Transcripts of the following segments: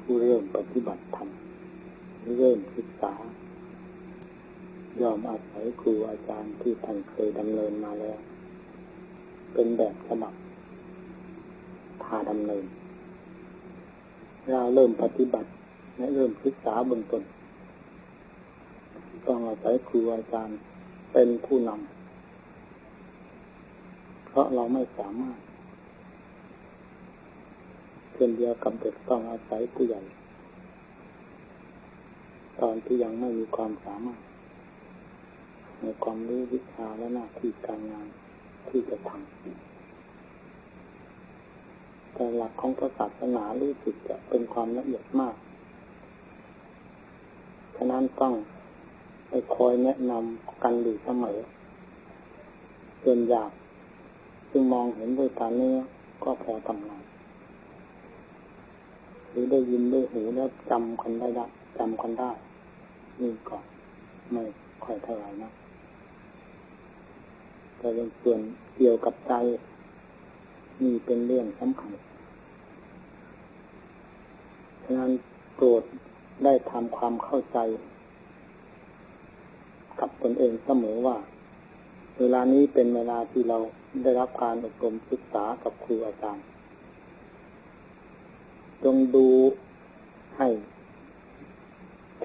ผู้เริ่มปฏิบัติธรรมเริ่มศึกษายอมอาศัยครูอาจารย์ที่ท่านเคยดำเนินมาแล้ว เป็นแบบฉบับพาดำเนิน เราเริ่มปฏิบัติและเริ่มศึกษาเบื้องต้นต้องอาศัยครูอาจารย์เป็นผู้นำเพราะเราไม่สามารถ ช่นเดียวกับเด็กต้องอาศัยผู้ใหญ่ตอนที่ยังไม่มีความสามารถ ในความรู้วิชาและหน้าที่การงานที่จะทำแต่หลักของพระศาสนารู้สึกจะเป็นความละเอียดมากฉะนั้นต้องไปคอยแนะนำกันอยู่เสมอเกินอยากจึงมองเห็นด้วยตาเนื้อก็พอทำงาน หรือได้ยินได้หูแล้วจำคนได้ได้จำคนได้นี่ก็ไม่ค่อยเท่าไหร่นะแต่เรื่องส่วนเกี่ยวกับใจนี่เป็นเรื่องสำคัญฉะนั้นโปรดได้ทำความเข้าใจ กับตนเองเสมอว่า เวลานี้เป็นเวลาที่เราได้รับการอบรมศึกษากับครูอาจารย์ จงดูให้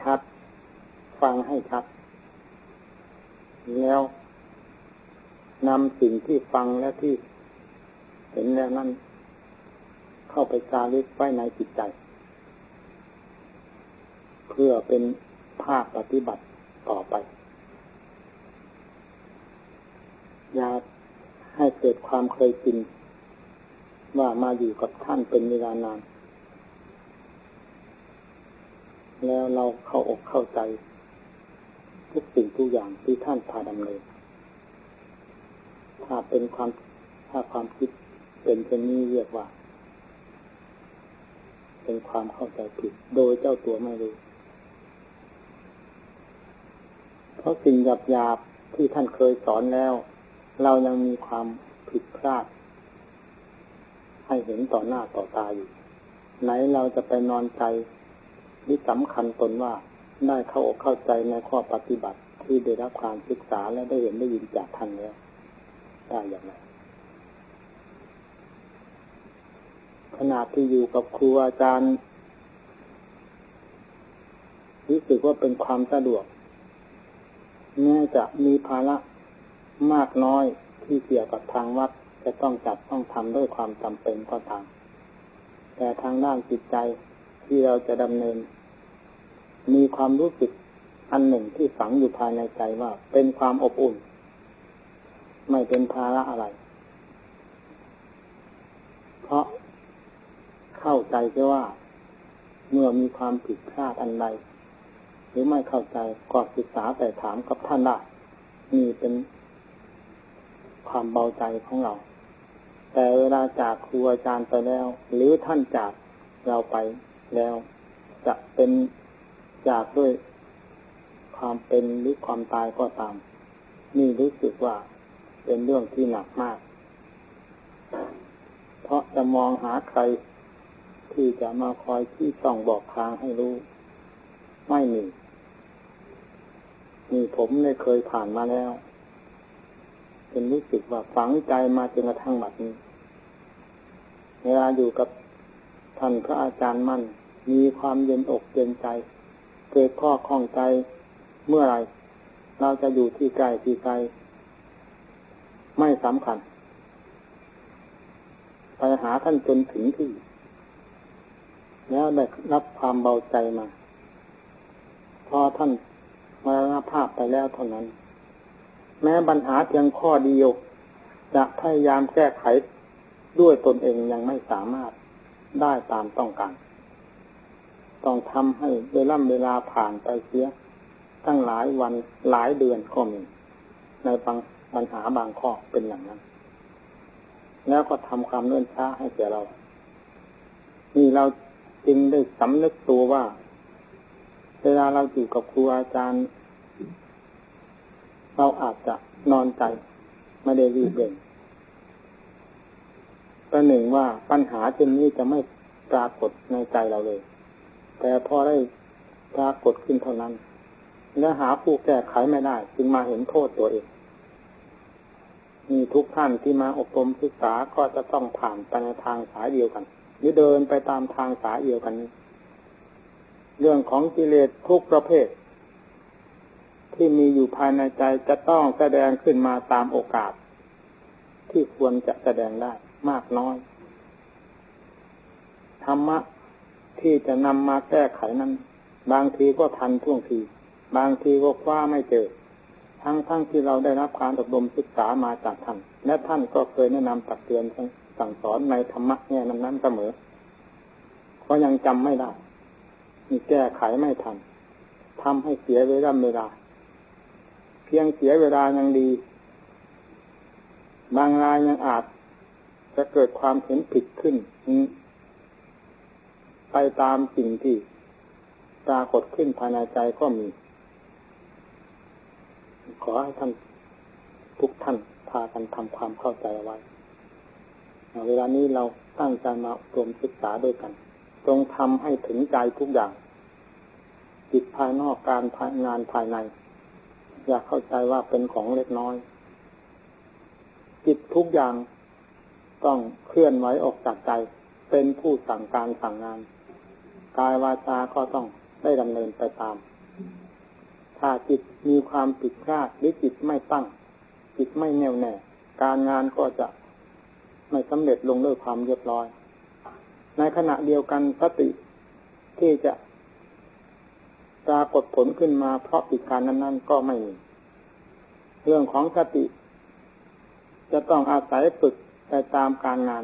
ชัด ฟังให้ชัด แล้วนำสิ่งที่ฟังและที่เห็นแล้วนั้น เข้าไปจารึกไว้ในจิตใจ เพื่อเป็นภาคปฏิบัติต่อไป อย่าให้เกิดความเคยชินว่ามาอยู่กับท่านเป็นเวลานาน แล้วเราเข้าอกเข้าใจ ทุกสิ่งทุกอย่างที่ท่านพาดำเนิน ถ้าเป็นความถ้าความคิดเป็นเช่นนี้เรียกว่า เป็นความเข้าใจผิด โดยเจ้าตัวไม่รู้ เพราะสิ่งหยาบหยาบที่ท่านเคยสอนแล้ว เรายังมีความผิดพลาด ให้เห็นต่อหน้าต่อตาอยู่ ไหนเราจะไปนอนใจ ที่สำคัญตนว่าได้เข้าอกเข้าใจในข้อปฏิบัติที่ได้รับความศึกษาและได้เห็นได้ยินจากท่านแล้วได้อย่างไรขณะที่อยู่กับครูอาจารย์รู้สึกว่าเป็นความสะดวกแม้จะมีภาระมากน้อยที่เกี่ยวกับทางวัดจะต้องจัดต้องทำด้วยความจำเป็นก็ตามแต่ทางด้านจิตใจที่เราจะดำเนิน มีความรู้สึกอันหนึ่งที่ฝังอยู่ภายในใจว่า เป็นความอบอุ่น ไม่เป็นภาระอะไร เพราะเข้าใจแค่ว่า เมื่อมีความผิดพลาดอันใดหรือไม่เข้าใจก็ศึกษาแต่ถามกับท่านได้นี่เป็นความเบาใจของเรา แต่เวลาจากครูอาจารย์ไปแล้ว หรือท่านจากเราไปแล้ว จะเป็น จากด้วยความเป็นหรือความตายก็ตาม นี่รู้สึกว่าเป็นเรื่องที่หนักมาก เพราะจะมองหาใครที่จะมาคอยที่ต้องบอกทางให้รู้ ไม่มีนี่ผมได้เคยผ่านมาแล้ว เป็นรู้สึกว่าฝังใจมาจนกระทั่งบัดนี้ เวลาอยู่กับท่านพระอาจารย์มั่น มีความเย็นอกเย็นใจ เกิดข้อข้องใจเมื่อไรเราจะอยู่ที่ใกลที่ไกลไม่สำคัญ ไปหาท่านจนถึงที่ แล้วได้รับความเบาใจมา พอท่านมรณภาพไปแล้วเท่านั้น แม้ปัญหาเพียงข้อเดียว จะพยายามแก้ไขด้วยตนเองยังไม่สามารถได้ตามต้องการ ต้องทำให้เวลาเวลาผ่านไปเสีย ตั้งหลายวันหลายเดือนก็มีในบางปัญหาบางข้อเป็นอย่างนั้น แล้วก็ทำความเนื่นช้าให้แก่เรา นี่เราจึงได้สำนึกตัวว่า เวลาเราอยู่กับครูอาจารย์ เราอาจจะนอนใจไม่ได้รีบเร่งประหนึ่งว่าปัญหาเช่นนี้จะไม่ปรากฏในใจเราเลย แต่พอได้ปรากฏขึ้นเท่านั้น และหาผู้แก้ไขไม่ได้ จึงมาเห็นโทษตัวเองมีทุกท่านที่มาอบรมศึกษาก็จะต้องผ่านไปในทางสายเดียวกัน หรือเดินไปตามทางสายเดียวกันนี้ เรื่องของกิเลสทุกประเภท ที่มีอยู่ภายในใจจะต้องแสดงขึ้นมาตามโอกาส ที่ควรจะแสดงได้มากน้อย ธรรมะ ที่จะนำมาแก้ไขนั้น บางทีก็ทันท่วงที บางทีก็คว้าไม่เจอ ทั้งทั้งที่เราได้รับการอบรมศึกษามาจากท่าน และท่านก็เคยแนะนำตักเตือนสั่งสอนในธรรมะเนี่ยนั้นนั้นเสมอ ก็ยังจำไม่ได้มีแก้ไขไม่ทันทำให้เสียเวลาเวลา เพียงเสียเวลายังดี บางรายยังอาจจะเกิดความเห็นผิดขึ้น ไปตามสิ่งที่ปรากฏขึ้นภายในใจก็มี ขอให้ท่านทุกท่านพากันทำความเข้าใจไว้ เวลานี้เราตั้งใจมารวมศึกษาด้วยกัน จงทำให้ถึงใจทุกอย่าง จิตภายนอกการภายงานภายใน อยากเข้าใจว่าเป็นของเล็กน้อย จิตทุกอย่างต้องเคลื่อนไหวออกจากใจ เป็นผู้สั่งการสั่งงาน กายวาจาก็ต้องได้ดำเนินไปตาม ถ้าจิตมีความผิดพลาดหรือจิตไม่ตั้ง จิตไม่แน่วแน่ การงานก็จะไม่สำเร็จลงด้วยความเรียบร้อย ในขณะเดียวกันสติที่จะปรากฏผลขึ้นมาเพราะปิดการนั้น ๆ ก็ไม่มี เรื่องของสติ จะต้องอาศัยฝึกไปตามการงาน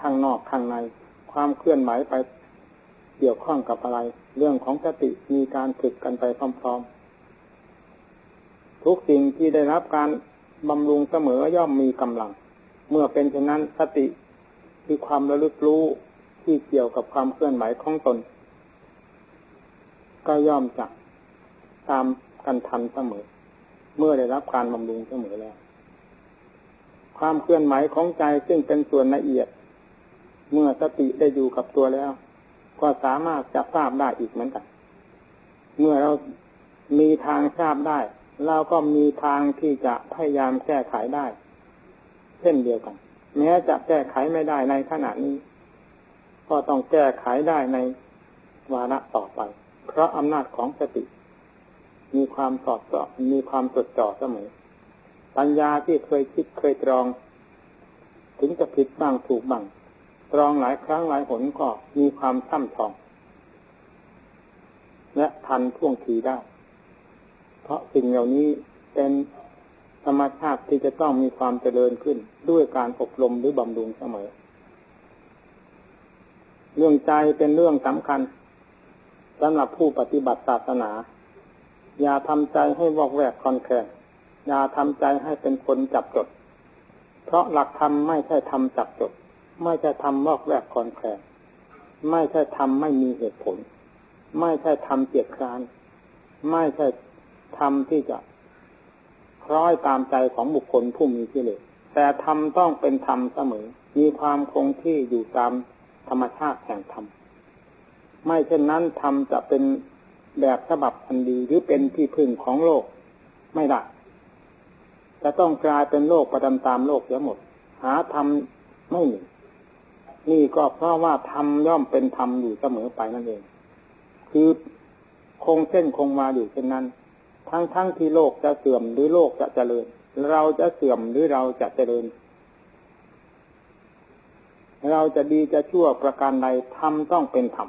ข้างนอกข้างใน ความเคลื่อนไหวไป เกี่ยวข้องกับอะไร เรื่องของสติมีการฝึกกันไปพร้อมๆ ทุกสิ่งที่ได้รับการบำรุงเสมอย่อมมีกำลัง เมื่อเป็นเช่นนั้นสติคือความระลึกรู้ที่เกี่ยวกับความเคลื่อนไหวของตน ก็ย่อมจะตามกันทันเสมอ เมื่อได้รับการบำรุงเสมอแล้ว ความเคลื่อนไหวของใจซึ่งเป็นส่วนละเอียด เมื่อสติได้อยู่กับตัวแล้ว ก็สามารถจะทราบได้อีกเหมือนกัน เมื่อเรามีทางทราบได้เราก็มีทางที่จะพยายามแก้ไขได้ เช่นเดียวกัน แม้จะแก้ไขไม่ได้ในขณะนี้ ก็ต้องแก้ไขได้ในวาระต่อไป เพราะอำนาจของสติ มีความสอดจ่อมีความจดจ่อเสมอ ปัญญาที่เคยคิดเคยตรอง ถึงจะผิดบ้างถูกบ้าง ตรองหลายครั้งหลายหนก็มีความช่ำชอง และทันท่วงทีได้ เพราะสิ่งเหล่านี้เป็นธรรมชาติที่จะต้องมีความเจริญขึ้นด้วยการอบรมหรือบำรุงเสมอ เรื่องใจเป็นเรื่องสำคัญสำหรับผู้ปฏิบัติศาสนา อย่าทำใจให้วอกแวกคอนแคลนอย่าทำใจให้เป็นคนจับจด เพราะหลักธรรมไม่ใช่ทำจับจด ไม่ใช่ทำวอกแวกคอนแคลนไม่ใช่ทำไม่มีเหตุผล ไม่ใช่ทำเกียดคร้าน ไม่ใช่ธรรมที่จะคล้อยตามใจของบุคคลผู้มีกิเลสแต่ธรรมต้องเป็นธรรมเสมอ มีความคงที่อยู่ตามธรรมชาติแห่งธรรม ไม่เช่นนั้นธรรมจะเป็นแบบฉบับอันดีหรือเป็นที่พึ่งของโลกไม่ได้จะต้องกลายเป็นโลกประดำตามโลกเสียหมด หาธรรมไม่มี นี่ก็เพราะว่าธรรมย่อมเป็นธรรมอยู่เสมอไปนั่นเอง คือคงเส้นคงมาอยู่เช่นนั้น ทั้งทั้งที่โลกจะเสื่อมหรือโลกจะเจริญ เราจะเสื่อมหรือเราจะเจริญ เราจะดีจะชั่วประการใดทำต้องเป็นธรรม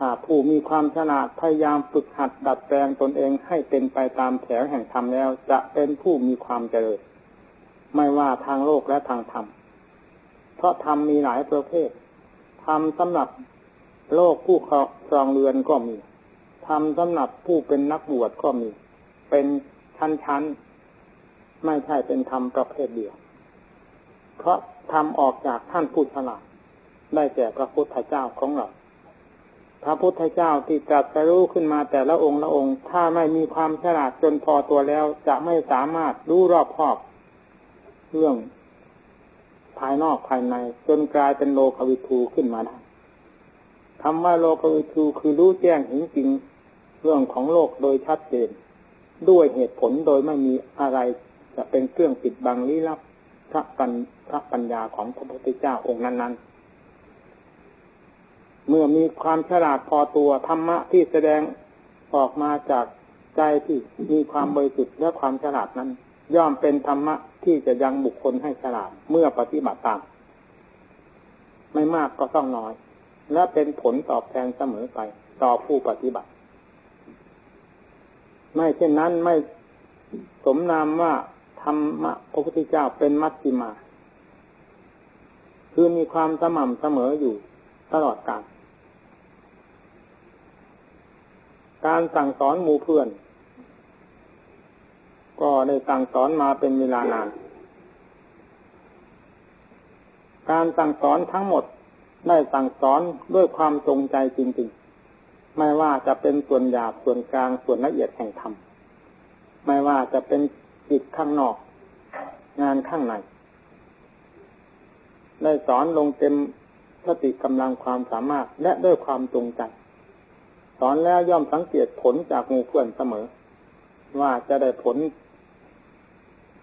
หากผู้มีความฉลาดพยายามฝึกหัดดัดแปลงตนเองให้เป็นไปตามแถวแห่งธรรมแล้ว จะเป็นผู้มีความเจริญ ไม่ว่าทางโลกและทางธรรม เพราะธรรมมีหลายประเภทธรรมสำหรับโลกผู้ครองเรือนก็มีทำสำหรับผู้เป็นนักบวชก็มี เป็นชั้นๆ ไม่ใช่เป็นธรรมประเภทเดียว เพราะทำออกจากท่านผู้ฉลาดได้แก่พระพุทธเจ้าของเรา พระพุทธเจ้าที่ตรัสรู้ขึ้นมาแต่ละองค์ละองค์ ถ้าไม่มีความฉลาดจนพอตัวแล้วจะไม่สามารถรู้รอบคอบ เรื่อง ภายนอกภายใน จนกลายเป็นโลกวิทูขึ้นมาได้คำว่าโลกวิทูคือรู้แจ้งเห็นจริงเรื่องของโลกโดยชัดเจน ด้วยเหตุผลโดยไม่มีอะไร จะเป็นเครื่องปิดบังลี้ลับพระปัญพระปัญญาของพระพุทธเจ้าองค์นั้น ๆ เมื่อมีความฉลาดพอตัวธรรมะที่แสดงออกมาจากใจที่มีความบริสุทธิ์และความฉลาดนั้น ย่อมเป็นธรรมะ ที่จะยังบุคคลให้ฉลาดเมื่อปฏิบัติตาม ไม่มากก็ต้องน้อย และเป็นผลตอบแทนเสมอไป ต่อผู้ปฏิบัติ ไม่เช่นนั้นไม่สมนามว่าธรรมะพระพุทธเจ้าเป็นมัชฌิมา คือมีความสม่ำเสมออยู่ตลอดกาลการสั่งสอนหมู่เพื่อน ก็ได้สั่งสอนมาเป็นเวลานาน การสั่งสอนทั้งหมดได้สั่งสอนด้วยความจงใจจริงๆ ไม่ว่าจะเป็นส่วนหยาบส่วนกลางส่วนละเอียดแห่งธรรม ไม่ว่าจะเป็นจิตข้างนอก งานข้างใน ได้สอนลงเต็มสติกำลังความสามารถและด้วยความจงใจ สอนแล้วย่อมสังเกตผลจากงูเพื่อนเสมอ ว่าจะได้ผล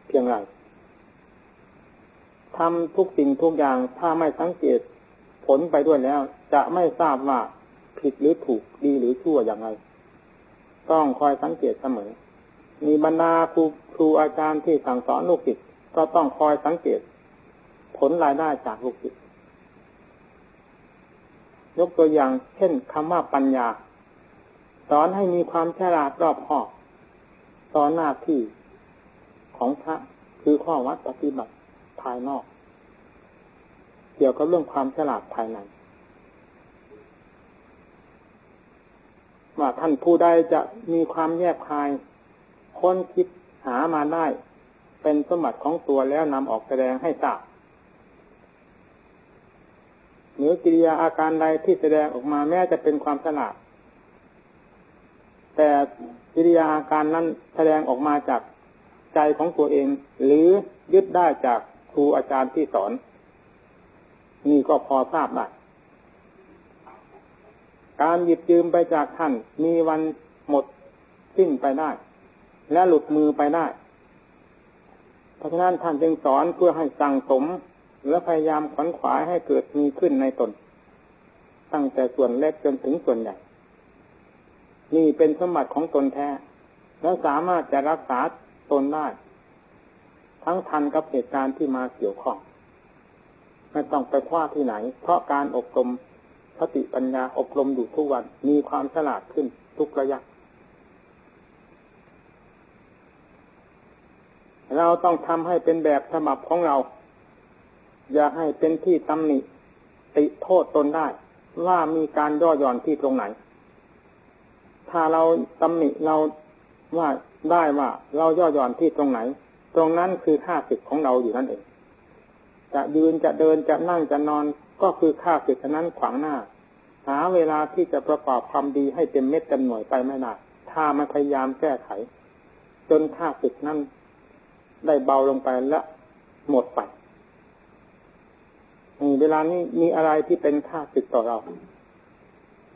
เพียงไรทำทุกสิ่งทุกอย่างถ้าไม่สังเกตผลไปด้วยแล้ว จะไม่ทราบว่าผิดหรือถูกดีหรือชั่วอย่างไร ต้องคอยสังเกตเสมอ มีบรรดาครูครูอาจารย์ที่สั่งสอนลูกศิษย์ก็ต้องคอยสังเกต ผลรายได้จากลูกศิษย์ยกตัวอย่างเช่นคำว่าปัญญา สอนให้มีความฉลาดรอบคอบสอนหน้าที่ ของพระคือข้อวัดปฏิบัติภายนอก เกี่ยวกับเรื่องความฉลาดภายในว่าท่านผู้ใดจะมีความแยบคาย ค้นคิดหามาได้ เป็นสมบัติของตัวแล้วนำออกแสดงให้ทราบหรือกิริยาอาการใดที่แสดงออกมาแม้จะเป็นความฉลาด แต่กิริยาอาการนั้นแสดงออกมาจาก ใจของตัวเอง หรือยึดได้จากครูอาจารย์ที่สอน นี่ก็พอทราบได้การหยิบยืมไปจากท่าน มีวันหมดสิ้นไปได้ และหลุดมือไปได้ เพราะฉะนั้นท่านจึงสอนเพื่อให้สั่งสม และพยายามขวนขวายให้เกิดมีขึ้นในตน ตั้งแต่ส่วนเล็กจนถึงส่วนใหญ่ นี่เป็นสมบัติของตนแท้ แล้วสามารถจะรักษา ตนได้ ทั้งทันกับเหตุการณ์ที่มาเกี่ยวข้อง ไม่ต้องไปคว้าที่ไหน เพราะการอบรมสติปัญญาอบรมอยู่ทุกวันมีความฉลาดขึ้นทุกระยะ เราต้องทำให้เป็นแบบฉบับของเรา อย่าให้เป็นที่ตำหนิ ติโทษตนได้ ว่ามีการย่อหย่อนที่ตรงไหน ถ้าเราตำหนิเราว่า ได้ว่าเราย่อหย่อนที่ตรงไหน ตรงนั้นคือค่าศึกของเราอยู่นั่นเอง จะยืนจะเดินจะนั่งจะนอนก็คือค่าศึกนั้นขวางหน้า หาเวลาที่จะประกอบความดีให้เต็มเม็ดเต็มหน่วยไปไม่ได้ถ้ามันพยายามแก้ไข จนค่าศึกนั้นได้เบาลงไปและหมดไปเวลานี้มีอะไรที่เป็นค่าศึกต่อเรา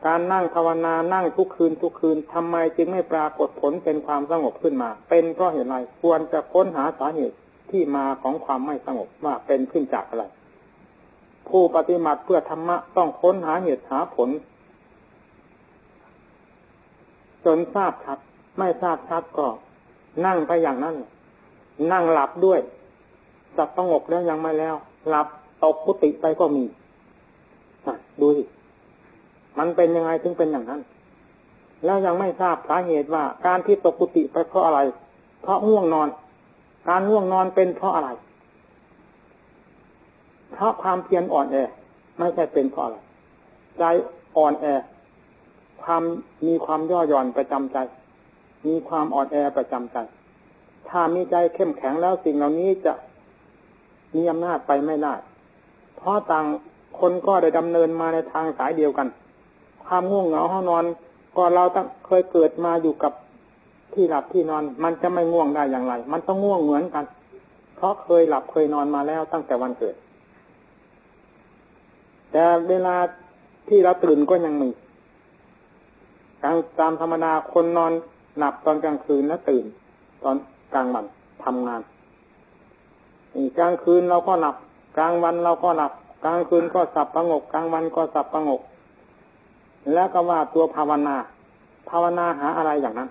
การนั่งภาวนานั่งทุกคืนทุกคืนทำไมจึงไม่ปรากฏผลเป็นความสงบขึ้นมา เป็นเพราะเหตุไรควรจะค้นหาสาเหตุที่มาของความไม่สงบว่าเป็นขึ้นจากอะไร ผู้ปฏิบัติเพื่อธรรมะต้องค้นหาเหตุหาผล จนทราบชัดไม่ทราบชัดก็ นั่งไปอย่างนั้น นั่งหลับด้วยจับสงบแล้วยังไม่แล้ว หลับตกพุติไปก็มีดูสิ มันเป็นยังไงถึงเป็นอย่างนั้น แล้วยังไม่ทราบสาเหตุว่าการที่ตกกุฏิไปเพราะอะไร เพราะง่วงนอน การง่วงนอนเป็นเพราะอะไร เพราะความเพียรอ่อนแอ ไม่ใช่เป็นเพราะอะไร ใจอ่อนแอ ความมีความย่อหย่อนประจำใจ มีความอ่อนแอประจำใจ ถ้ามีใจเข้มแข็งแล้วสิ่งเหล่านี้จะมีอำนาจไปไม่ได้ เพราะต่างคนก็ได้ดำเนินมาในทางสายเดียวกัน ความง่วงเหงาห้องนอนก็เราตั้งเคยเกิดมาอยู่กับที่หลับที่นอน มันจะไม่ง่วงได้อย่างไร มันต้องง่วงเหมือนกัน เพราะเคยหลับเคยนอนมาแล้วตั้งแต่วันเกิด แต่เวลาที่เราตื่นก็ยังมีตามตามธรรมดาคนนอนหลับตอนกลางคืนแล้วตื่น ตอนกลางวันทำงานอีกลางคืนเราก็หลับ กลางวันเราก็หลับ กลางคืนก็สับประงก กลางวันก็สับประงก แล้วก็ว่าตัวภาวนา ภาวนาหาอะไรอย่างนั้น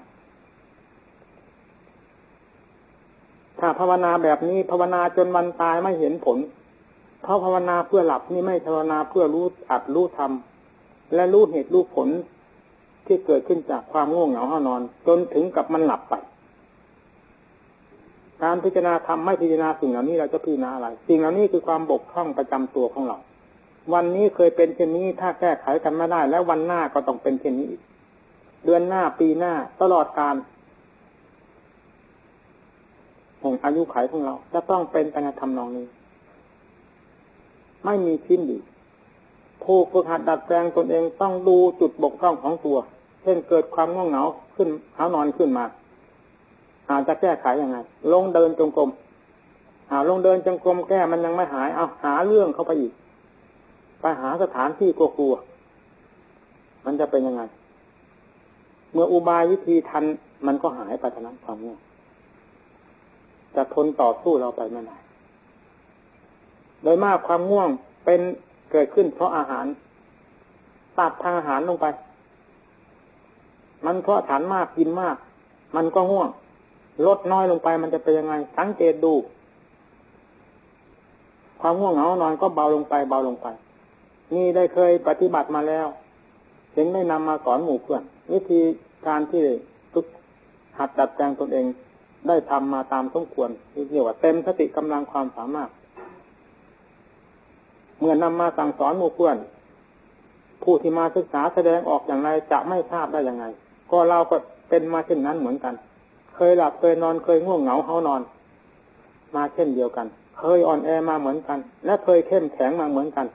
ถ้าภาวนาแบบนี้ภาวนาจนวันตายไม่เห็นผล เพราะภาวนาเพื่อหลับนี่ไม่ภาวนาเพื่อรู้อัดรู้ทำและรู้เหตุรู้ผลที่เกิดขึ้นจากความง่วงเหงาห้านอน จนถึงกับมันหลับไป การพิจารณาทำไม่พิจารณาสิ่งเหล่านี้เราจะพิจารณาอะไร สิ่งเหล่านี้คือความบกพร่องประจำตัวของเรา วันนี้เคยเป็นเช่นนี้ถ้าแก้ไขกันไม่ได้ แล้ววันหน้าก็ต้องเป็นเช่นนี้ เดือนหน้าปีหน้าตลอดการแห่งอายุขัยของเราจะต้องเป็นการทำนองนี้ ไม่มีทิ้นดีผู้ฝึกหัดดัดแปลงตนเองต้องดูจุดบกพร่องของตัว เช่นเกิดความง่วงเหงาขึ้นเท้านอนขึ้นมาอาจจะแก้ไขยังไง ลงเดินจงกรมหาลงเดินจงกรมแก้มันยังไม่หาย เอาหาเรื่องเข้าไปอีก ไปหาสถานที่กลัวๆมันจะเป็นยังไง เมื่ออุบายวิธีทัน มันก็หายไปทนั้นความง่วงจะทนต่อสู้เราไปไม่ได้โดยมากความง่วงเป็นเกิดขึ้นเพราะอาหารตัดทางอาหารลงไป มันเพราะฐานมากกินมาก มันก็ง่วง ลดน้อยลงไปมันจะเป็นยังไง สังเกตดู ความง่วงเหงานอนก็เบาลงไป เบาลงไป นี่ได้เคยปฏิบัติมาแล้วเห็นได้นำมาสอนหมู่เพื่อน วิธีการที่ทุกหัดดัดแปลงตนเองได้ทำมาตามสมควรเรียกว่าเต็มสติกำลังความสามารถ เมื่อนำมาสั่งสอนหมู่เพื่อน ผู้ที่มาศึกษาแสดงออกอย่างไรจะไม่ทราบได้ยังไง ก็เราก็เป็นมาเช่นนั้นเหมือนกัน เคยหลับเคยนอนเคยง่วงเหงาเฮานอน มาเช่นเดียวกัน เคยอ่อนแอมาเหมือนกัน และเคยเข้มแข็งมาเหมือนกัน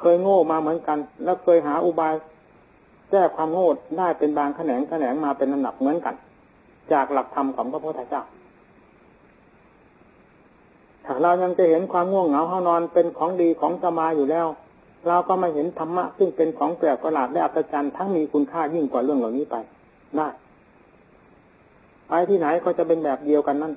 เคยโง่มาเหมือนกัน และเคยหาอุบายแก้ความโง่ได้เป็นบางแขนงแขนงมาเป็นลำดับเหมือนกัน จากหลักธรรมของพระพุทธเจ้าถ้าเรายังจะเห็นความง่วงเหงาเขานอนเป็นของดีของสมาอยู่แล้ว เราก็มาเห็นธรรมะซึ่งเป็นของแปลกประหลาดและอัศจรรย์ทั้งมีคุณค่ายิ่งกว่าเรื่องเหล่านี้ไปได้ไปที่ไหนก็จะเป็นแบบเดียวกันนั่น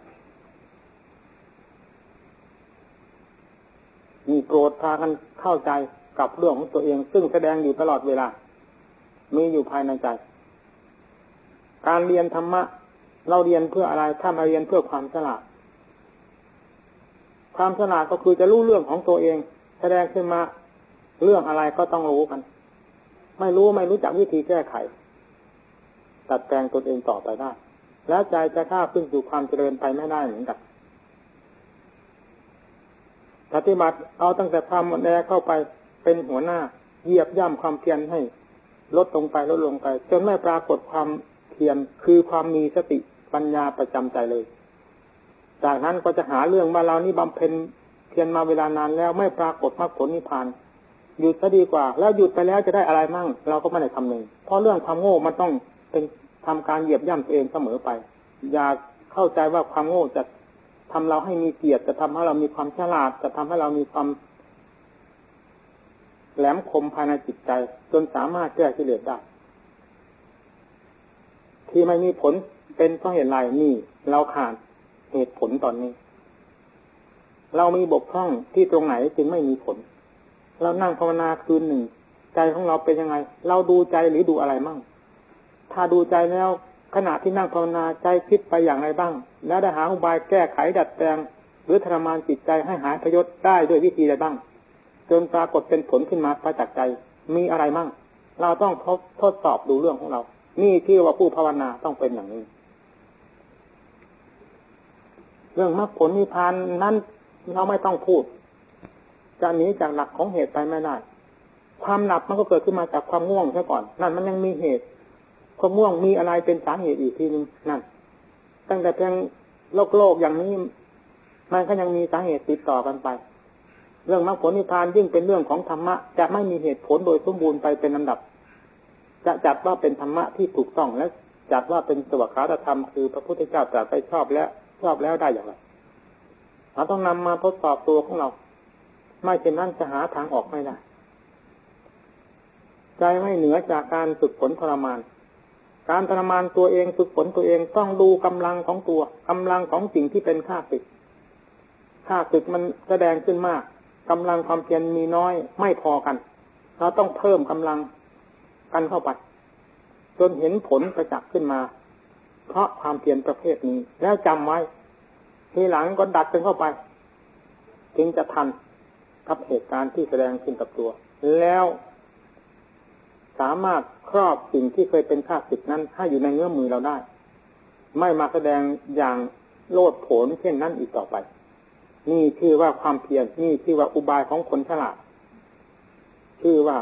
มีโปรดพากันเข้าใจ กับเรื่องของตัวเอง ซึ่งแสดงอยู่ตลอดเวลา มีอยู่ภายในใจ การเรียนธรรมะ เราเรียนเพื่ออะไร ถ้ามาเรียนเพื่อความฉลาด ความฉลาดก็คือจะรู้เรื่องของตัวเอง แสดงขึ้นมา เรื่องอะไรก็ต้องรู้กัน ไม่รู้ไม่รู้จักวิธีแก้ไข ตัดแปลงตนเองต่อไปได้ แล้วใจจะข้าขึ้นสู่ความเจริญไปไม่ได้เหมือนกันปฏิบัติเอาตั้งแต่ความแอเข้าไป เป็นหัวหน้าเหยียบย่ำความเพียรให้ลดลงไปลดลงไปจนไม่ปรากฏความเพียรคือความมีสติปัญญาประจำใจเลย จากนั้นก็จะหาเรื่องว่าเรานี่บำเพ็ญเพียรมาเวลานานแล้วไม่ปรากฏมรรคผลนิพพานหยุดซะดีกว่า แล้วหยุดไปแล้วจะได้อะไรมั่ง เราก็ไม่ได้ทำหนึ่งเพราะเรื่องความโง่มันต้องเป็นทำการเหยียบย่ำตัวเองเสมอไป อย่าเข้าใจว่าความโง่จะทำเราให้มีเกียรติจะทำให้เรามีความฉลาด จะทำให้เรามีความ แหลมคมภายในจิตใจ จนสามารถแก้กิเลสได้ ที่ไม่มีผลเป็นเพราะเหตุไรนี่ เราขาดเหตุผลตอนนี้ เรามีบกพร่องที่ตรงไหนจึงไม่มีผล เรานั่งภาวนาคืนหนึ่ง ใจของเราเป็นยังไง เราดูใจหรือดูอะไรมั่ง ถ้าดูใจแล้วขณะที่นั่งภาวนาใจคิดไปอย่างไรบ้าง แล้วได้หาอุบายแก้ไขดัดแปลง หรือทรมานจิตใจให้หายพยศได้ด้วยวิธีใดบ้าง จนปรากฏเป็นผลขึ้นมาประจักใจ มีอะไรมั่ง เราต้องทดทดสอบดูเรื่องของเรา นี่ที่ว่าผู้ภาวนาต้องเป็นอย่างนี้ เรื่องมรรคผลนิพพานนั้นเราไม่ต้องพูดจะหนีจากหลักของเหตุไปไม่ได้ ความหลับมันก็เกิดขึ้นมาจากความง่วงซะก่อน นั่นมันยังมีเหตุ ความง่วงมีอะไรเป็นสาเหตุอีกทีหนึ่งนั่น ตั้งแต่เพียงโลกโลกอย่างนี้ มันก็ยังมีสาเหตุติดต่อกันไป เรื่องมรรคผลนิพพานยิ่งเป็นเรื่องของธรรมะจะไม่มีเหตุผลโดยสมบูรณ์ไปเป็นลำดับ จะจัดว่าเป็นธรรมะที่ถูกต้องและจัดว่าเป็นสวัสดิธรรมคือพระพุทธเจ้าตรัสไปชอบแล้วชอบแล้วได้อย่างไรเราต้องนำมาทดสอบตัวของเรา ไม่เช่นนั้นจะหาทางออกไม่ได้ใจไม่เหนือจากการฝึกฝนทรมาน การทรมานตัวเองฝึกฝนตัวเองต้องดูกำลังของตัวกำลังของสิ่งที่เป็นข้าศึกข้าศึกมันแสดงขึ้นมาก กำลังความเพียรมีน้อยไม่พอกัน เราต้องเพิ่มกำลังกันเข้าไปจนเห็นผลประจักษ์ขึ้นมา เพราะความเพียรประเภทนี้ แล้วจำไว้ ทีหลังก็ดัดกันเข้าไปจึงจะทันกับเหตุการณ์ที่แสดงขึ้นกับตัว แล้วสามารถครอบสิ่งที่เคยเป็นข้าศึกนั้นให้อยู่ในเงื้อมือเราได้ ไม่มาแสดงอย่างโลดโผนเช่นนั้นอีกต่อไป นี่คือว่าความเพียรนี่คือว่าอุบายของคนฉลาดคือว่า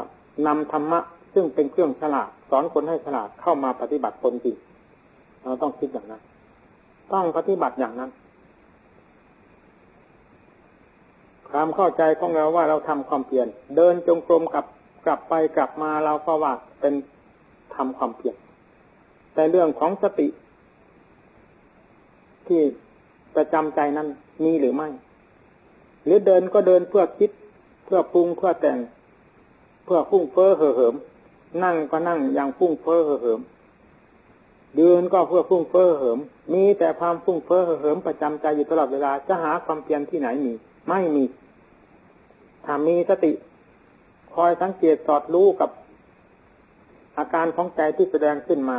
นำธรรมะ ซึ่งเป็นเครื่องฉลาดสอนคนให้ฉลาดเข้ามาปฏิบัติตนจริงเราต้องคิดอย่างนั้น ต้องปฏิบัติอย่างนั้นความเข้าใจของเราว่าเราทำความเพียรเดินจงกรมกลับกลับไปกลับมาเราก็ว่าเป็นทำความเพียรแต่เรื่องของสติ ที่ประจำใจนั้นมีหรือไม่ หรือเดินก็เดินเพื่อคิด เพื่อปรุงเพื่อแต่ง เพื่อฟุ้งเฟ้อเห่อเหิม นั่งก็นั่งอย่างฟุ้งเฟ้อเห่อเหิมเดินก็เพื่อฟุ้งเฟ้อเหิม มีแต่ความฟุ้งเฟ้อเหิมประจำใจอยู่ตลอดเวลาจะหาความเพียรที่ไหนมีไม่มีถ้ามีสติ คอยสังเกตสอดรู้กับ อาการของใจที่แสดงขึ้นมา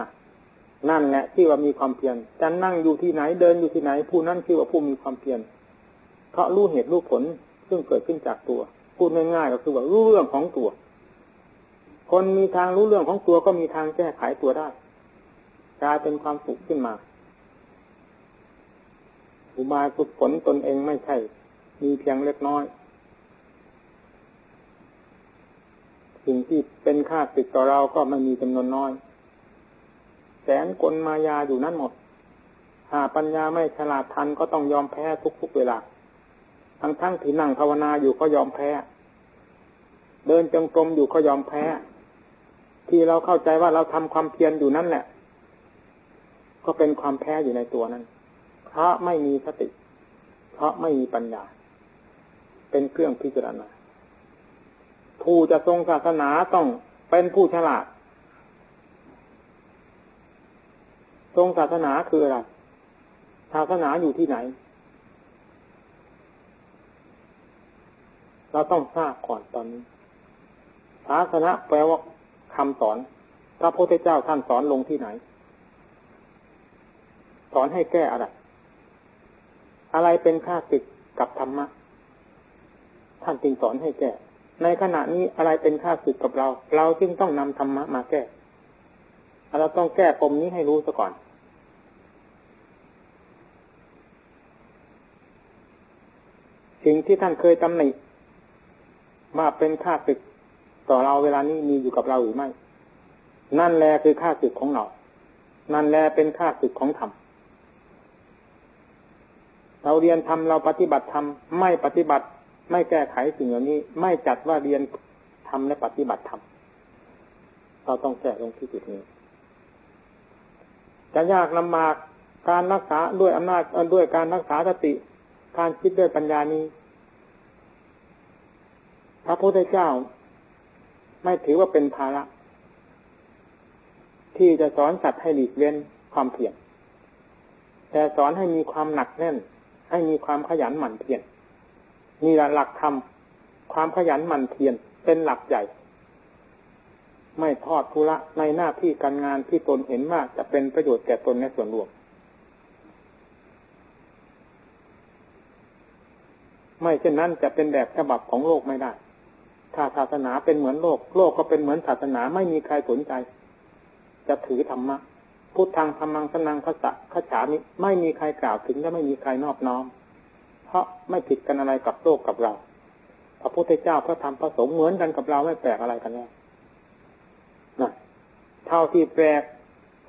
นั่นแหละที่ว่ามีความเพียรจะนั่งอยู่ที่ไหนเดินอยู่ที่ไหน ผู้นั้นคือว่าผู้มีความเพียร เพราะรู้เหตุรู้ผลซึ่งเกิดขึ้นจากตัว พูดง่ายๆก็คือว่ารู้เรื่องของตัว คนมีทางรู้เรื่องของตัวก็มีทางแก้ไขตัวได้กลายเป็นความสุขขึ้นมาอุบายฝึกฝนตนเองไม่ใช่ มีเพียงเล็กน้อย สิ่งที่เป็นค่าติดต่อเราก็ไม่มีจำนวนน้อย แสนกลมายาอยู่นั่นหมดหาปัญญาไม่ฉลาดทันก็ต้องยอมแพ้ทุกๆเวลา ทั้งทั้งที่นั่งภาวนาอยู่ก็ยอมแพ้ เดินจงกรมอยู่ก็ยอมแพ้ ที่เราเข้าใจว่าเราทำความเพียรอยู่นั่นแหละ ก็เป็นความแพ้อยู่ในตัวนั้น เพราะไม่มีสติ เพราะไม่มีปัญญา เป็นเครื่องพิจารณา ผู้จะทรงศาสนาต้องเป็นผู้ฉลาด ทรงศาสนาคืออะไร ศาสนาอยู่ที่ไหน เราต้องทราบก่อนตอนนี้ศาสนาแปลว่าคำสอน พระพุทธเจ้าท่านสอนลงที่ไหน สอนให้แก้อะไร อะไรเป็นค่าศึกกับธรรมะ ท่านจึงสอนให้แก้ ในขณะนี้อะไรเป็นค่าสึกกับเรา เราจึงต้องนำธรรมะมาแก้ เราต้องแก้ปมนี้ให้รู้ซะก่อนสิ่งที่ท่านเคยตำหนิ ว่าเป็นค่าศึกต่อเราเวลานี้มีอยู่กับเราหรือไม่ นั่นแหละคือค่าศึกของเรา นั่นแหละเป็นค่าศึกของธรรม เราเรียนธรรมเราปฏิบัติธรรมไม่ปฏิบัติไม่แก้ไขสิ่งเหล่านี้ ไม่จัดว่าเรียนทำและปฏิบัติทำเราต้องแก้ลงที่จุดนี้ จะยากลำบากการรักษาด้วยอำนาจด้วยการรักษาสติ การคิดด้วยปัญญานี้ ระพุทธเจ้า ไม่ถือว่าเป็นภาระ ที่จะสอนสัตว์ให้หลีกเลี่ยนความเพียรแต่สอนให้มีความหนักแน่น ให้มีความขยันหมั่นเพียรนี่แหละหลักธรรมความขยันหมั่นเพียรเป็นหลักใหญ่ ไม่ทอดทุระในหน้าที่การงานที่ตนเห็นมาจะเป็นประโยชน์แก่ตนในส่วนรวม ไม่เช่นนั้นจะเป็นแบบฉบับของโลกไม่ได้ ถ้าศาสนาเป็นเหมือนโลก โลกก็เป็นเหมือนศาสนาไม่มีใครสนใจ จะถือธรรมะพุทธังธรรมังสนังขสะขฉามิไม่มีใครกล่าวถึงและไม่มีใครนอบน้อม เพราะไม่ผิดกันอะไรกับโลกกับเราพระพุทธเจ้าพระธรรมพระสงฆ์เหมือนกันกับเราไม่แปลกอะไรกันแน่นะเท่าที่แปลก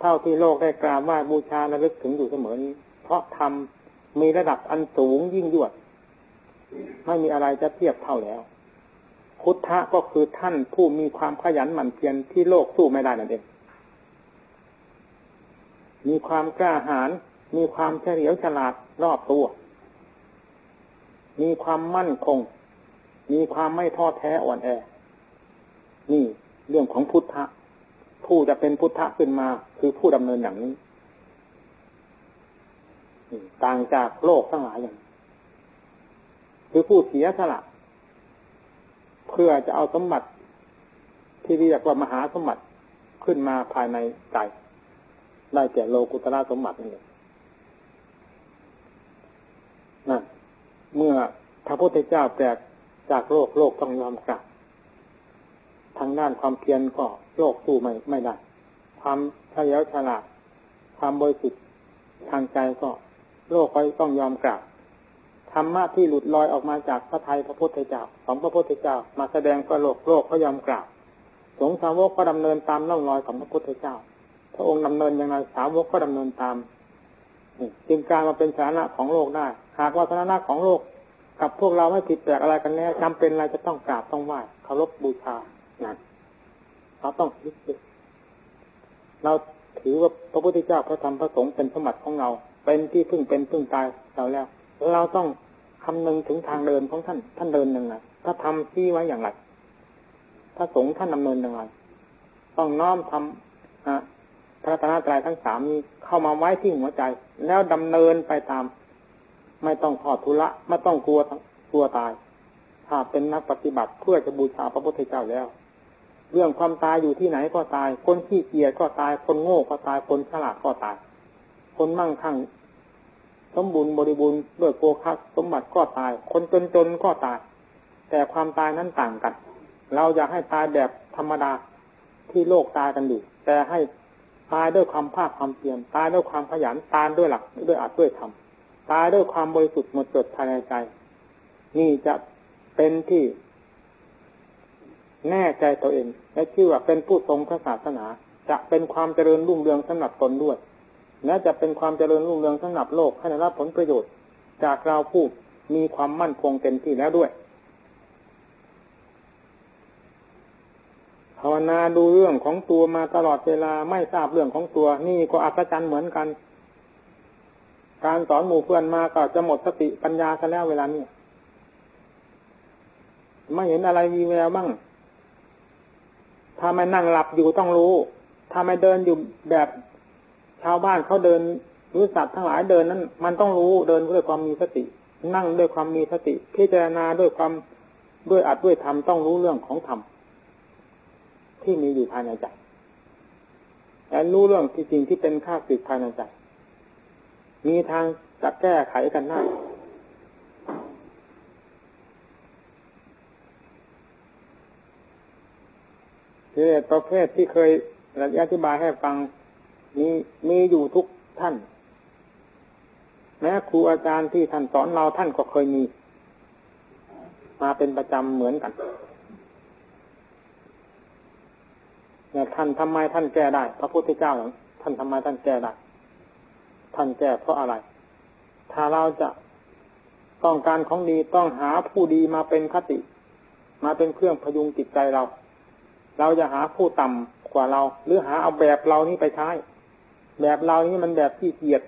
เท่าที่โลกได้กราบไหว่าบูชาระลึกถึงอยู่เสมอนี้ เพราะธรรมมีระดับอันสูงยิ่งยวด ไม่มีอะไรจะเทียบเท่าแล้ว พุทธะก็คือท่านผู้มีความขยันหมั่นเพียรที่โลกสู้ไม่ได้นั่นเอง มีความกล้าหาญ มีความเฉลียวฉลาดรอบตัว มีความมั่นคง มีความไม่ท้อแท้อ่อนแอ นี่เรื่องของพุทธะ ผู้จะเป็นพุทธะขึ้นมาคือผู้ดำเนินอย่างนี้ ต่างจากโลกทั้งหลายอย่าง คือผู้เสียสละ เพื่อจะเอาสมบัติ ที่เรียกว่ามหาสมบัติขึ้นมาภายในใจได้แก่โลกุตระสมบัตินี่นั่นเมื่อพระพุทธเจ้าแตกจากโลกโลกต้องยอมกลับทางด้านความเพียรก็โลกสู้ไม่ไม่ได้ ความเฉลียวฉลาดความบริสุทธิ์ทางใจก็โลกก็ต้องยอมกลับ ธรรมะที่หลุดลอยออกมาจากพระไทยพระพุทธเจ้าของพระพุทธเจ้า มาแสดงก็โลกโลกเขายอมกราบสงสาวกก็ดำเนินตามล่องรอยของพระพุทธเจ้า พระองค์ดำเนินอย่างไรสาวกก็ดำเนินตามจึงกลารมาเป็นสาระของโลกได้ หากว่าสาระของโลก กับพวกเราไม่ผิดแปลกอะไรกันแน่จำเป็นอะไรจะต้องกราบต้องไหว้เคารพบูชานั่นเราต้องคิดเราถือว่าพระพุทธเจ้าพระธรรมพระสงฆ์เป็นสมบัติของเรา เป็นที่พึ่งเป็นพึ่งตายเราแล้ว เราต้องคำนึงถึงทางเดินของท่าน ท่านเดินยังไงถ้าทำที่ไว้อย่างไรพระสงฆ์ท่านดำเนินยังไงต้องน้อมทำพระธรรมตรายทั้งสามนี้เข้ามาไว้ที่หัวใจ แล้วดำเนินไปตาม ไม่ต้องทอดทุละไม่ต้องกลัวกลัวตาย ถ้าเป็นนักปฏิบัติเพื่อจะบูชาพระพุทธเจ้าแล้ว เรื่องความตายอยู่ที่ไหนก็ตาย คนขี้เกียจก็ตาย คนโง่ก็ตาย คนฉลาดก็ตาย คนมั่งคั่ง สมบูรณ์บริบูรณ์ด้วยโภคัสสมบัติก็ตาย คนจนจนก็ตาย แต่ความตายนั้นต่างกัน เราอยากให้ตายแบบธรรมดาที่โลกตายกันอยู่แต่ให้ตายด้วยความภาคความเพียรตายด้วยความขยันตายด้วยหลักด้วยอัดด้วยธรรมตายด้วยความบริสุทธิ์หมดจดภายในใจ นี่จะเป็นที่แน่ใจตัวเองและชื่อว่าเป็นผู้ทรงพระศาสนา จะเป็นความเจริญรุ่งเรืองสำหรับตนด้วย และจะเป็นความเจริญรุ่งเรืองสำหรับโลกให้ได้รับผลประโยชน์ จากเราผู้มีความมั่นคงเต็มที่แล้วด้วยภาวนาดูเรื่องของตัวมาตลอดเวลาไม่ทราบเรื่องของตัว นี่ก็อัศจรรย์เหมือนกัน การสอนหมู่เพื่อนมาก็จะหมดสติปัญญาซะแล้วเวลานี้ไม่เห็นอะไรมีแววบ้าง ถ้าไม่นั่งหลับอยู่ต้องรู้ ถ้าไม่เดินอยู่แบบ ชาวบ้านเขาเดินหรือสัตว์ทั้งหลายเดินนั้น มันต้องรู้เดินด้วยความมีสติ นั่งด้วยความมีสติพิจารณาด้วยความด้วยอัดด้วยธรรมต้องรู้เรื่องของธรรมที่มีอยู่ภายในใจและรู้เรื่องที่จริงที่เป็นข้าศึกภายในใจ มีทางจะแก้ไขกันได้เรื่อประเภทที่เคยอธิบายให้ฟัง มีมีอยู่ทุกท่าน แม้ครูอาจารย์ที่ท่านสอนเราท่านก็เคยมี มาเป็นประจำเหมือนกันเนี่ยท่านทำไมท่านแก้ได้ พระพุทธเจ้าท่านทำไมท่านแก้ได้ท่านแก้เพราะอะไร ถ้าเราจะต้องการของดีต้องหาผู้ดีมาเป็นคติ มาเป็นเครื่องพยุงจิตใจเรา เราจะหาผู้ต่ำกว่าเรา หรือหาเอาแบบเรานี้ไปใช้ แบบเรานี้มันแบบที่เกียด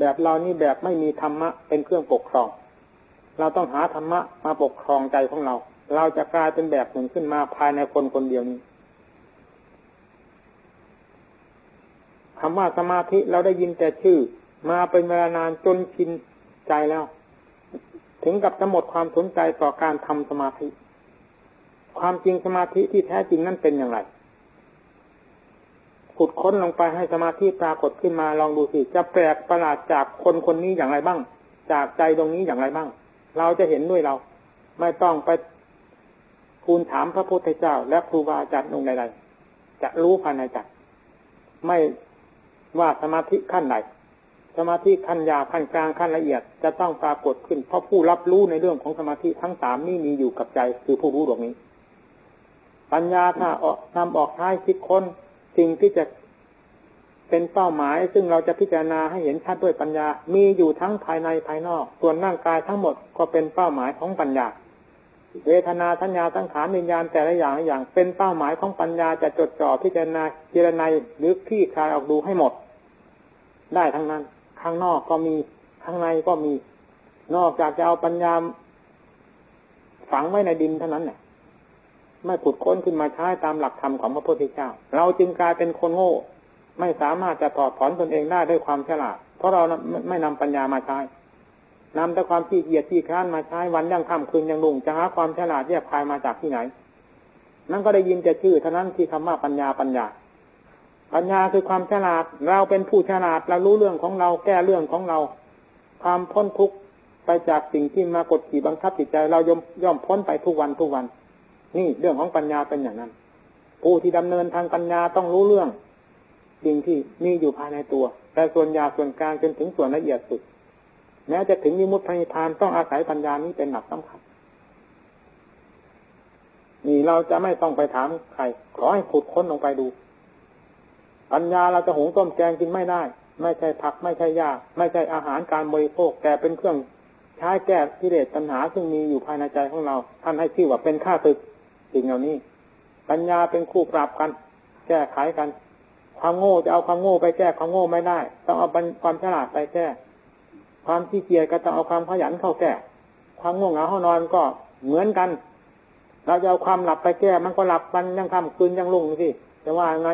แบบเรานี้แบบไม่มีธรรมะเป็นเครื่องปกครอง เราต้องหาธรรมะมาปกครองใจของเรา เราจะกลายเป็นแบบหนึ่งขึ้นมาภายในคนคนเดียวนี้คำว่าสมาธิเราได้ยินแต่ชื่อ มาเป็นเวลานานจนชินใจแล้ว ถึงกับจะหมดความสนใจต่อการทำสมาธิ ความจริงสมาธิที่แท้จริงนั่นเป็นอย่างไร ขุดค้นลงไปให้สมาธิปรากฏขึ้นมาลองดูสิจะแปลกประหลาดจากคนคนนี้อย่างไรบ้าง จากใจตรงนี้อย่างไรบ้าง เราจะเห็นด้วยเรา ไม่ต้องไปคูณถามพระพุทธเจ้า และครูบาอาจารย์องค์ใดๆจะรู้ภายในใจไม่ว่าสมาธิขั้นไหนสมาธิขั้นยาขั้นกลางขั้นละเอียดจะต้องปรากฏขึ้น เพราะผู้รับรู้ในเรื่องของสมาธิทั้งสามนี้มีอยู่กับใจคือผู้รู้ดวงนี้ ปัญญาถ้าออกนำออกท้ายคิดค้น สิ่งที่จะเป็นเป้าหมาย ซึ่งเราจะพิจารณาให้เห็นชัดด้วยปัญญา มีอยู่ทั้งภายในภายนอก ส่วนร่างกายทั้งหมดก็เป็นเป้าหมายของปัญญา เวทนาทัญญาตั้งขานวิญญาณแต่ละอย่างอย่าง เป็นเป้าหมายของปัญญาจะจดจ่อพิจารณาเจรไนหรือคลี่คลายออกดูให้หมด ได้ทั้งนั้น ข้างนอกก็มีข้างในก็มี นอกจากจะเอาปัญญาฝังไว้ในดินเท่านั้นเนี่ย ไม่ขุดค้นขึ้นมาใช้ตามหลักธรรมของพระพุทธเจ้า เราจึงกลายเป็นคนโง่ ไม่สามารถจะถอดถอนตนเองได้ด้วยความฉลาด เพราะเราไม่นำปัญญามาใช้นำแต่ความขี้เกียจขี้ค้านมาใช้วันยังค่ำคืนยังลุงจะหาความฉลาดแยกภายมาจากที่ไหน นั่นก็ได้ยินแต่ชื่อเท่านั้นที่คำว่าปัญญาปัญญา ปัญญาคือความฉลาด เราเป็นผู้ฉลาดเรารู้เรื่องของเราแก้เรื่องของเรา ความพ้นทุกข์ไปจากสิ่งที่มากดขี่บังคับจิตใจ เราย่อมย่อมพ้นไปทุกวันทุกวัน นี่เรื่องของปัญญาเป็นอย่างนั้น ผู้ที่ดำเนินทางปัญญาต้องรู้เรื่องสิ่งที่มีอยู่ภายในตัว แต่ส่วนยาส่วนกลางจนถึงส่วนละเอียดสุด แม้จะถึงวิมุตติพานต้องอาศัยปัญญานี้เป็นหลักสำคัญนี่เราจะไม่ต้องไปถามใคร ขอให้ขุดค้นลงไปดู ปัญญาเราจะหุงต้มแกงกินไม่ได้ ไม่ใช่ผักไม่ใช่ยาไม่ใช่อาหารการบริโภคแต่เป็นเครื่องใช้แก้กิเลสปัญหาซึ่งมีอยู่ภายในใจของเราท่านให้ชื่อว่าเป็นข้าศึก สิ่งเหล่านี้ ปัญญาเป็นคู่ปรับกัน แก้ไขกัน ความโง่จะเอาความโง่ไปแก้ความโง่ไม่ได้ ต้องเอาความฉลาดไปแก้ ความขี้เกียจก็ต้องเอาความขยันเข้าแก้ ความง่วงเหงาห้านอนก็เหมือนกัน เราจะเอาความหลับไปแก้ มันก็หลับมันยังค่ำคืนยังลุ่งสิจะว่าไง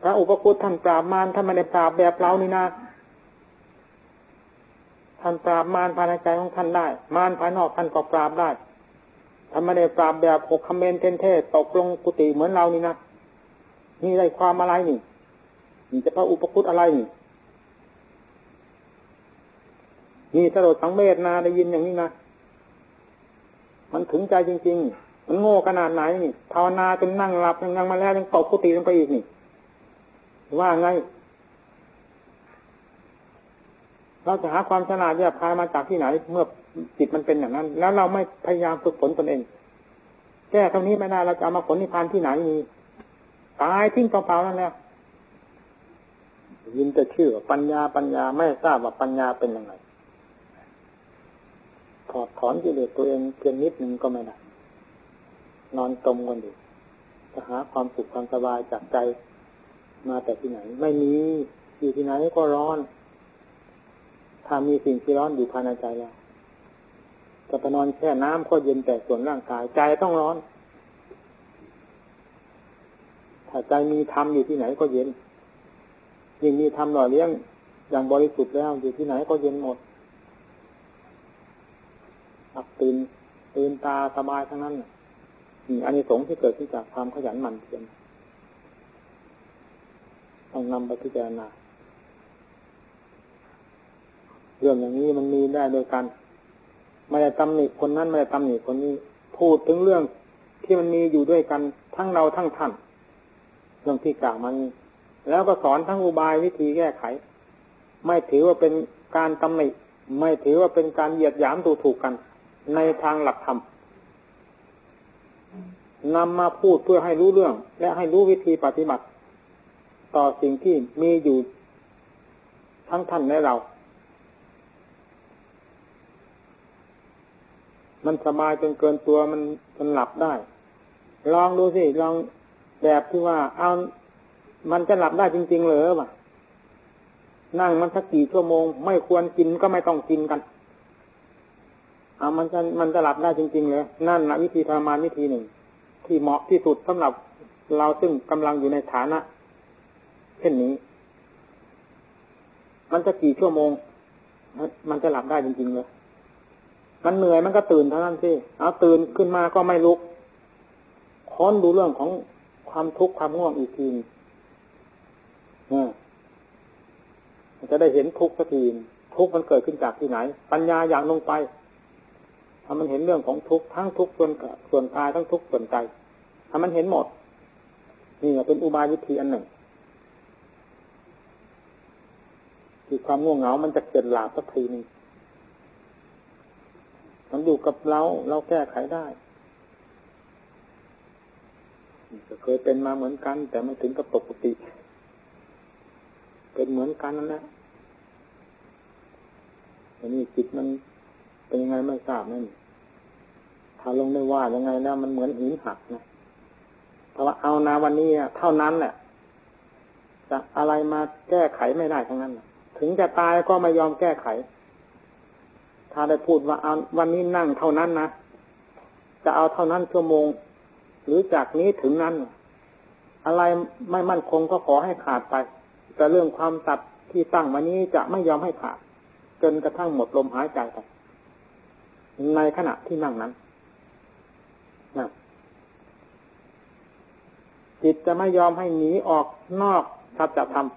พระอุปคุตท่านปราบมารท่านไม่ได้ปราบแบบเรานี่นะท่านปราบมารภายในใจของท่านได้ มารภายนอกท่านก็ปราบได้ ท่าไม่ได้ปราบแบบหกคำเมนเทนเทศตกลงกุฏิเหมือนเรานี่นะนี่ได้ความอะไรนี่นี่จะพระอุปคุตอะไรนี่นี่ถ้าเราสังเวชนาได้ยินอย่างนี้นะมันถึงใจจริง ๆ มันโง่ขนาดไหนนี่ภาวนาจนนั่งหลับยังมาแล้วยังตกกุฏิลงไปอีกนี่ ว่าไงเราจะหาความฉลาดแยบคายมาจากที่ไหนเมื่อ จิตมันเป็นอย่างนั้น แล้วเราไม่พยายามฝึกฝนตนเอง แก้เท่านี้ไม่ได้เราจะเอามาผลนิพพานที่ไหนมีตายทิ้งเปล่าๆนั่นแหละยินแต่ชื่อปัญญาปัญญาไม่ทราบว่าปัญญาเป็นยังไงถอดถอนกิเลสตัวเองเพียงนิดหนึ่งก็ไม่ได้นอนตมกันอยู่จะหาความสุขความสบายจากใจมาแต่ที่ไหน ไม่มีอยู่ที่ไหนก็ร้อน ถ้ามีสิ่งที่ร้อนอยู่ภายในใจแล้ว จะไปนอนแช่น้ำก็เย็นแต่ส่วนร่างกายใจต้องร้อน ถ้าใจมีธรรมอยู่ที่ไหนก็เย็นยิ่งมีธรรมหล่อเลี้ยงอย่างบริสุทธิ์แล้วอยู่ที่ไหนก็เย็นหมดอับตื่นตื่นตาสบายทั้งนั้นนี่อันนี้สงที่เกิดขึ้นจากความขยันหมั่นเพียรต้องนำไปพิจารณาเรื่องอย่างนี้มันมีได้โดยกัน ไม่ได้ตำหนิคนนั้นไม่ได้ตำหนิคนนี้ พูดถึงเรื่องที่มันมีอยู่ด้วยกันทั้งเราทั้งท่านเรื่องที่กล่าวมานี้แล้วก็สอนทั้งอุบายวิธีแก้ไข ไม่ถือว่าเป็นการตำหนิไม่ถือว่าเป็นการเหยียดหยามดูถูกกัน ในทางหลักธรรมนำมาพูดเพื่อให้รู้เรื่อง และให้รู้วิธีปฏิบัติ ต่อสิ่งที่มีอยู่ทั้งท่านและเรา มันสบายจนเกินตัวมันมันหลับได้ ลองดูสิลองแบบที่ว่า เอามันจะหลับได้จริง ๆ เหรอวะนั่งมันสักกี่ชั่วโมง ไม่ควรกินก็ไม่ต้องกินกันเอามันจะมันจะหลับได้จริงๆเลยนั่นนะวิธีทรมานวิธีหนึ่ง ที่เหมาะที่สุดสำหรับเราซึ่งกำลังอยู่ในฐานะเช่นนี้ มันจะกี่ชั่วโมง มันจะหลับได้จริงๆเลย มันเหนื่อยมันก็ตื่นเท่านั้นสิเอาตื่นขึ้นมาก็ไม่ลุกค้นดูเรื่องของความทุกข์ความง่วงอีกทีเนี่ยจะได้เห็นทุกข์สักทีทุกข์มันเกิดขึ้นจากที่ไหน ปัญญาอย่างลงไปถ้ามันเห็นเรื่องของทุกข์ทั้งทุกข์ส่วนส่วนกายทั้งทุกข์ส่วนใจถ้ามันเห็นหมด นี่เป็นอุบายวิธีอันหนึ่งที่ความง่วงเหงา มันจะเกิดหลาบสักทีหนึ่ง มันอยู่กับเราเราแก้ไขได้ก็เคยเป็นมาเหมือนกัน แต่ไม่ถึงกับปกติ เป็นเหมือนกันนั่นแหละอันนี้จิตมันเป็นยังไงไม่ทราบนั่นถ้าลงได้ว่ายังไงนะมันเหมือนหินหักนะเพราะว่าเอานาวันนี้เท่านั้นแหละจะอะไรมาแก้ไขไม่ได้ทั้งนั้น ถึงจะตายก็ไม่ยอมแก้ไข ถ้าได้พูดว่าวันนี้นั่งเท่านั้นนะจะเอาเท่านั้นชั่วโมง หรือจากนี้ถึงนั้น อะไรไม่มั่นคงก็ขอให้ขาดไป แต่เรื่องความตัดที่ตั้งมานี้จะไม่ยอมให้ขาดจนกระทั่งหมดลมหายใจไปในขณะที่นั่งนั้นนะจิตจะไม่ยอมให้หนีออกนอกสัจธรรม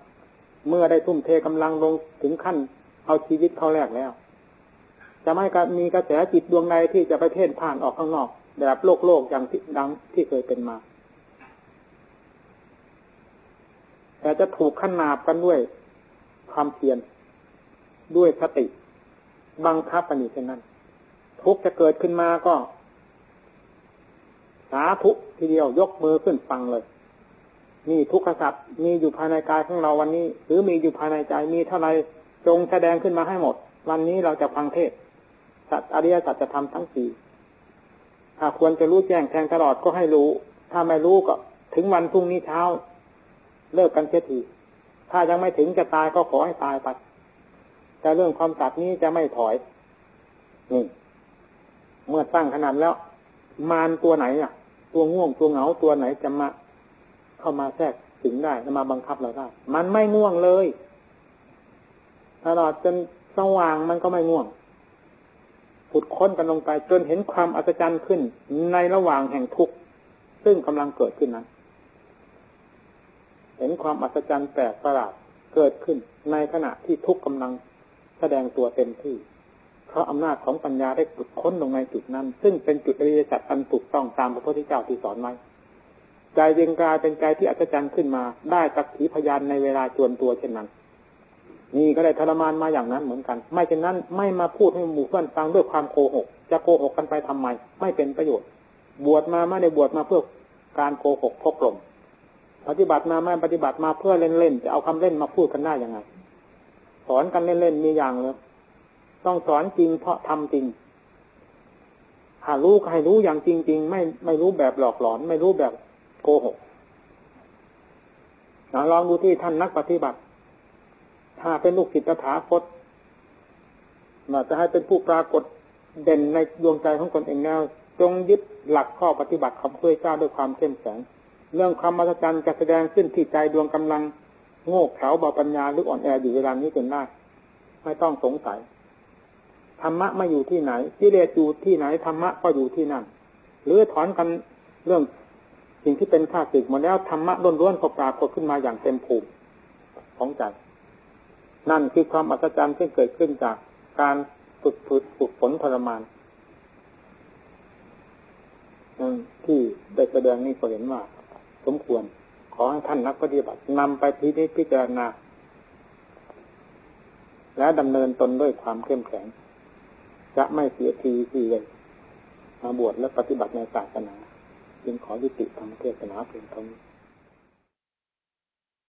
เมื่อได้ทุ่มเทกำลังลงถึงขั้นเอาชีวิตเข้าแรกแล้ว จะไม่มีกระแสจิตดวงใดที่จะไปเพ่นผ่านออกข้างนอก แบบโลกโลกอย่างที่ดังที่เคยเป็นมา แต่จะถูกขนาบกันด้วยความเพียรด้วยสติ บังคับปณิเช่นนั้น ทุกจะเกิดขึ้นมาก็ สาธุทีเดียวยกมือขึ้นฟังเลยนี่ทุกขสัตว์มีอยู่ภายในกายของเราวันนี้ หรือมีอยู่ภายในใจมีเท่าไรจงแสดงขึ้นมาให้หมด วันนี้เราจะฟังเทศ สัตว์อริยสัจจะทำทั้งสี่ถ้าควรจะรู้แจ้งแทงตลอดก็ให้รู้ ถ้าไม่รู้ก็ถึงวันพรุ่งนี้เช้า เลิกกันเสียทีถ้ายังไม่ถึงจะตายก็ขอให้ตายไปแต่เรื่องความสัตย์นี้จะไม่ถอยนี่เมื่อตั้งขนาดแล้ว มารตัวไหนอะ ตัวง่วงตัวเหงาตัวไหนจะมา เข้ามาแทรกถึงได้มาบังคับเราได้ มันไม่ง่วงเลยตลอดจนสว่างมันก็ไม่ง่วง ขุดค้นกันลงไปจนเห็นความอัศจรรย์ขึ้นในระหว่างแห่งทุกข์ซึ่งกำลังเกิดขึ้นนั้น เห็นความอัศจรรย์แปลกประหลาดเกิดขึ้นในขณะที่ทุกข์กำลังแสดงตัวเต็มที่ เพราะอำนาจของปัญญาได้ขุดค้นลงในจุดนั้น ซึ่งเป็นจุดอริยสัจอันถูกต้องตามพระพุทธเจ้าที่สอนไว้ใจยึงกลายเป็นใจที่อัศจรรย์ขึ้นมา ได้ตักขีพยานในเวลาจวนตัวเช่นนั้น นี่ก็ได้ทรมานมาอย่างนั้นเหมือนกัน ไม่เช่นนั้นไม่มาพูดให้หมู่เพื่อนฟังด้วยความโกหก จะโกหกกันไปทำไม ไม่เป็นประโยชน์ บวชมาไม่ได้บวชมาเพื่อการโกหกพกลมปฏิบัติมาไม่ปฏิบัติมาเพื่อเล่นๆจะเอาคำเล่นมาพูดกันได้ยังไงสอนกันเล่นๆมีอย่างเลยต้องสอนจริงเพราะทำจริงหารู้ให้รู้อย่างจริง ๆ ไม่ไม่รู้แบบหลอกหลอน ไม่รู้แบบโกหกลองดูที่ท่านนักปฏิบัติ ถ้าเป็นลูกศิษย์ตถาคตมาจะให้เป็นผู้ปรากฏเด่นในดวงใจของตนเองแล้วจงยึดหลักข้อปฏิบัติของพระเจ้าด้วยความเข้มแข็งเรื่องความมหัศจรรย์จะแสดงขึ้นที่ใจดวงกำลังโง่เขลาเบาปัญญาหรืออ่อนแออยู่เวลานี้จนได้ไม่ต้องสงสัยธรรมะไม่อยู่ที่ไหนกิเลสอยู่ที่ไหนธรรมะก็อยู่ที่นั่น หรือถอนกันเรื่องสิ่งที่เป็นข้าศึกหมดแล้วธรรมะล้วนๆก็ปรากฏขึ้นมาอย่างเต็มภูมิของใจ นั่นคือความอัศจรรย์ที่เกิดขึ้นจากการฝึกฝึกฝึกฝนทรมานนั่นที่ได้แสดงนี้ก็เห็นว่า สมควร ขอให้ท่านนักปฏิบัตินำไปพิจิตพิจารณาและดำเนินตนด้วยความเข้มแข็ง จะไม่เสียทีทีเลยมาบวชและปฏิบัติในศาสนาจึงขอยุติธรรมเทศนาเพียงเท่านี้